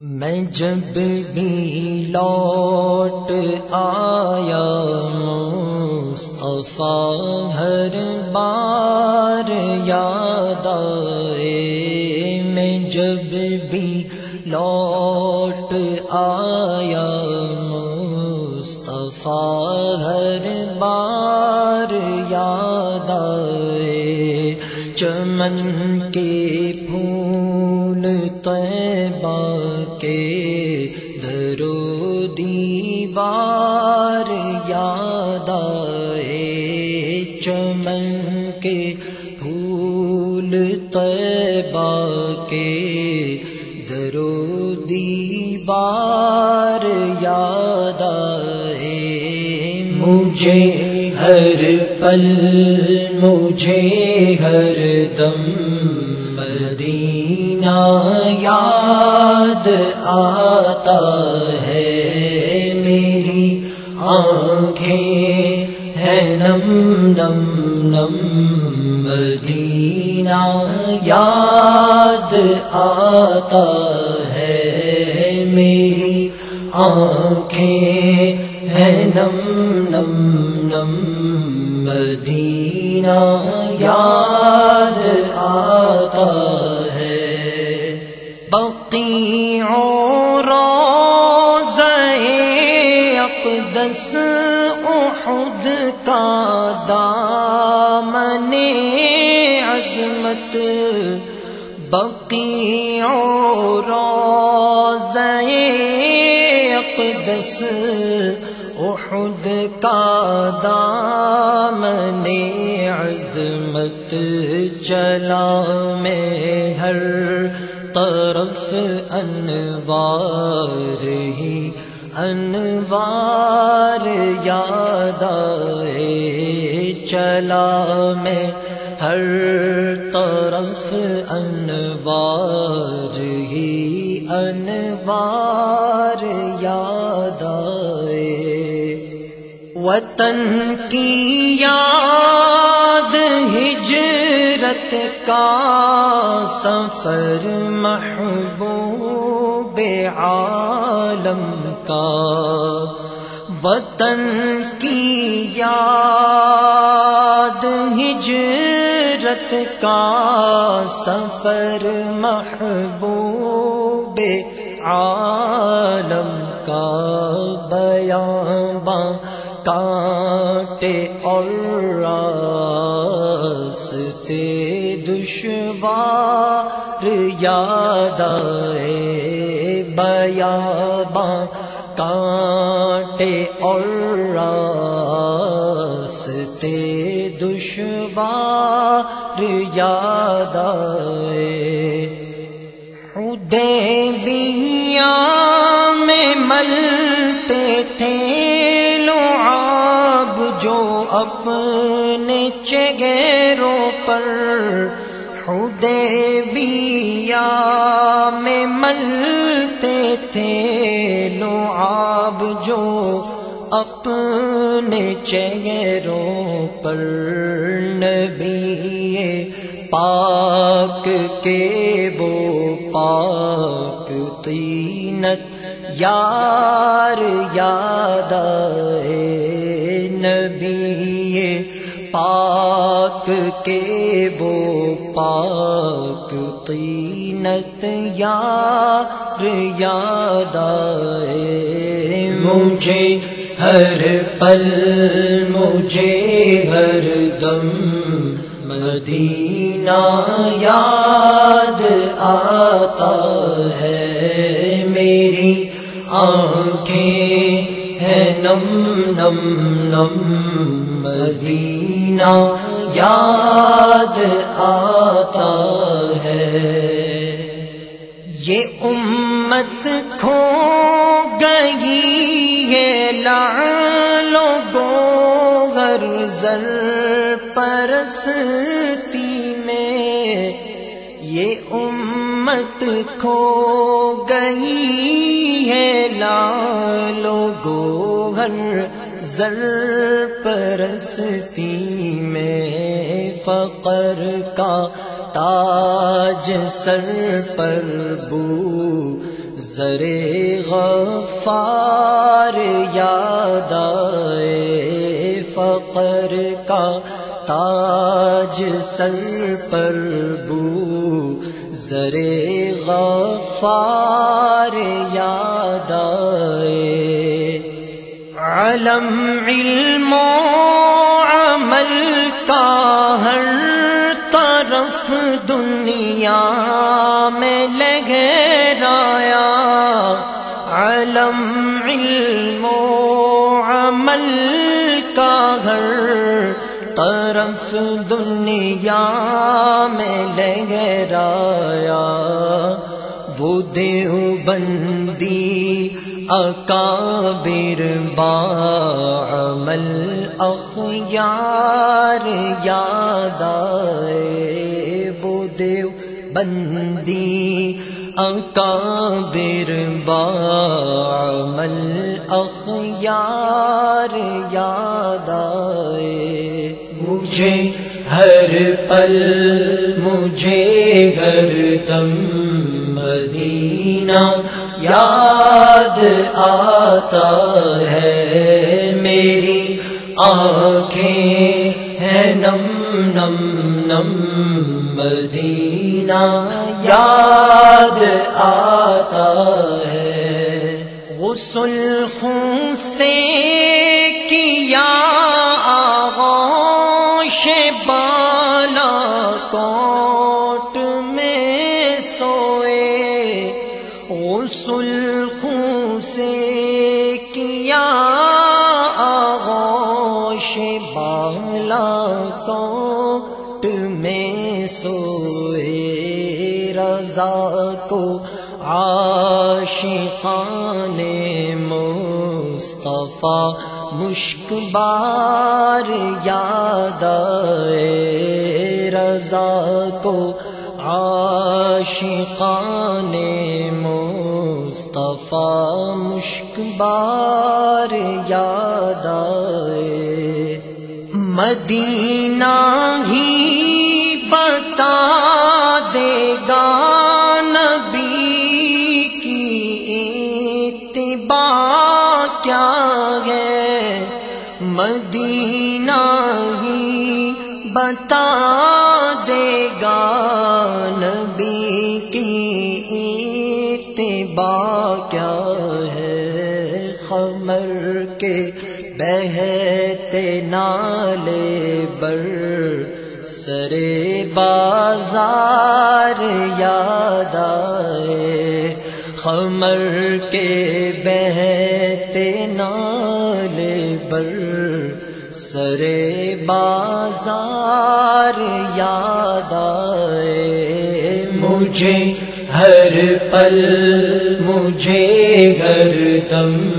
میں جب بھی لوٹ آیا، مصطفیٰ ہر بار یاد آئے۔ میں جب بھی لوٹ آیا، مصطفیٰ ہر بار یاد آئے۔ چمن کے کے پھول طیبہ کے درو دیوار یاد آئے۔ مجھے ہر پل، مجھے ہر دم مدینہ یاد آتا ہے۔ میری آنکھیں نم نم نم مدینہ یاد آتا ہے میری آنکھیں ہیں نم نم نم مدینہ یاد آتا ہے بقی روز اقدس کا دامن عظمت بقی روز اقدس، احد کا دامن عظمت، چلا میں ہر طرف انوار ہی، انوار یاد آئے چلا میں ہر طرف انوار، ہی انوار یاد آئے۔ وطن کی یاد، ہجرت کا سفر محبوب عالم کا۔ وطن کی یاد کا سفر محبوب عالم کا بیاں کانٹے اور راستے دشوار یاد آئے، بیاباں کانٹے اور یاد آئے۔ حدیبیہ میں ملتے تھے لعاب جو اپنے چگیروں پر۔ حدیبیہ میں ملتے تھے لعاب جو اپنے چہروں پر نبی پاک کے وہ پاک تینت یار یاد نبی پاک کے وہ پاک تینت یار یاد آئے مجھے ہر پل مجھے ہر دم مدینہ یاد آتا ہے میری آنکھیں ہیں نم نم نم مدینہ یاد آتا ہے یہ امت گر زر پرستی میں یہ امت کھو گئی ہے لالو گو زر پرستی میں فقر کا تاج سر پر بو زرے غفار یاد آئے فقر کا تاج سر پر بو زرے غفار یاد آئے۔ علم علم عمل کا ہر طرف دنیا میں لگرایا علم علم و عمل کا گھر طرف دنیا میں لگرایا وہ دیو بندی اکابر با عمل اخیار یاد آئے۔ وہ دیو بندی اکابر با عمل اخیار یاد آئے۔ مجھے ہر پل، مجھے گھر تم مدینہ یاد آتا ہے۔ میری آنکھیں ہے نم نم نم مدینہ یاد آتا ہے۔ غسل خون سے کیا آغوش بالا آغوش بالا کوٹ میں سوئے رضا کو عاشقان مصطفیٰ مشک بار یاد رضا کو عاشقان مصطفیٰ مشک بار یاد آئے مدینہ ہی بتا دے گا نبی کی اتباع کیا ہے؟ مدینہ ہی بتا بہتے نالے بر سرے بازار یاد آئے۔ خمر کے بہتے نالے بر سرے بازار یاد آئے۔ مجھے ہر پل، مجھے گھر تم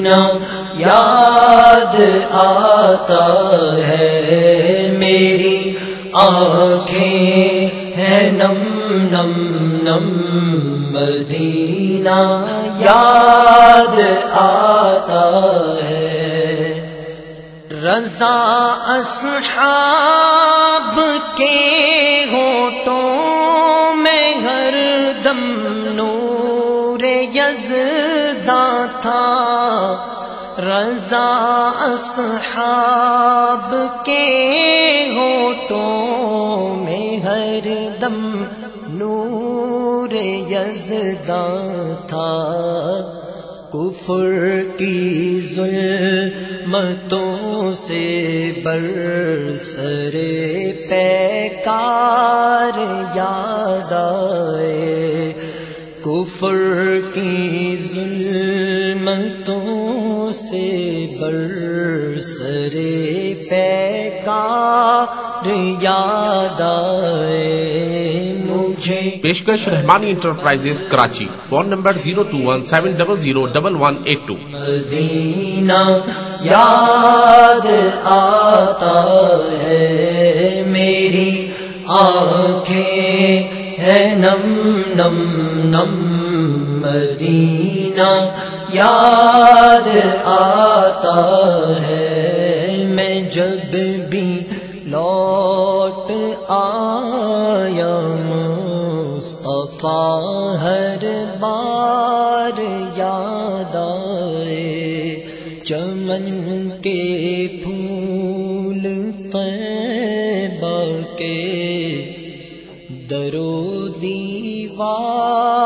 مدینہ یاد آتا ہے، میری آنکھیں ہیں نم نم نم، مدینہ یاد آتا ہے۔ رضا اصحاب کے ہوٹوں میں ہر دم نور یزدا تھا۔ رضا اصحاب کے ہوٹوں میں ہر دم نور یزدا تھا۔ کفر کی ظلمتوں سے برسرے پیکار یاد آئے۔ کفر کی سے برسرے پیکار یاد آئے مجھے۔ پیشکش Rahmani enterprises Karachi. Phone number zero two one seven double zero double one eight two. Medina یاد آتا ہے۔ میری آنکھیں ہے نم نم نم مدینہ یاد آتا ہے۔ میں جب بھی لوٹ آیا، مصطفیٰ ہر بار یاد آئے۔ چمن کے پھول طیبہ کے درو دیوار